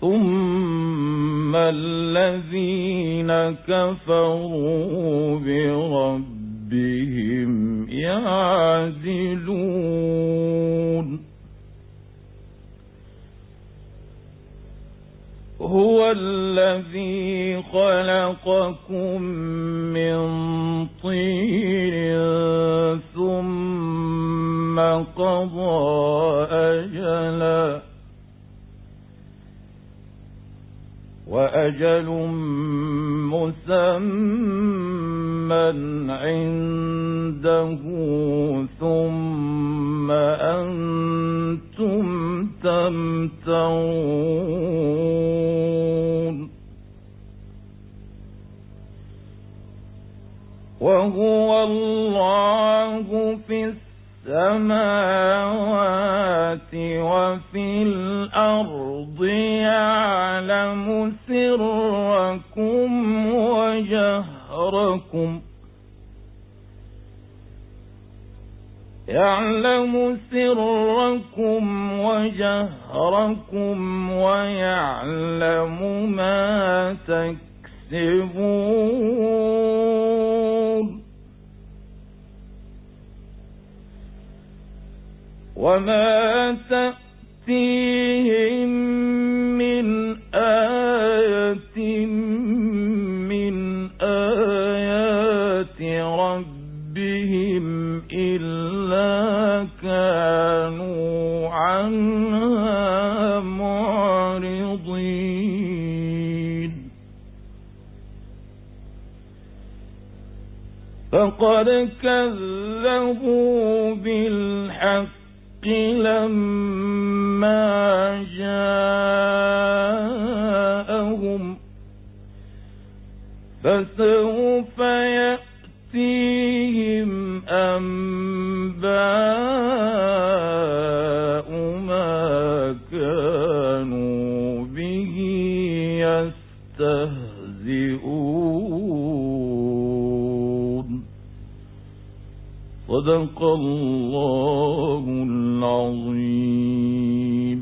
ثم الذين كفروا بربهم يعدلون. هو الذي خلقكم من طين ثم قضى أجلا. وأجل مسمى عنده ثم أنتم تمترون. وهو الله في السماوات وفي الأرض يعلم سركم وجهركم يعلم سركم وجهركم ويعلم ما تكسبون وما تأتيهم من آية من آيات ربهم إلا كانوا عنها معرضين فقد كذبوا بالحق لما جاءهم فسوف يأتيهم أنباء ما كانوا به يستهزئون. صدق الله العظيم.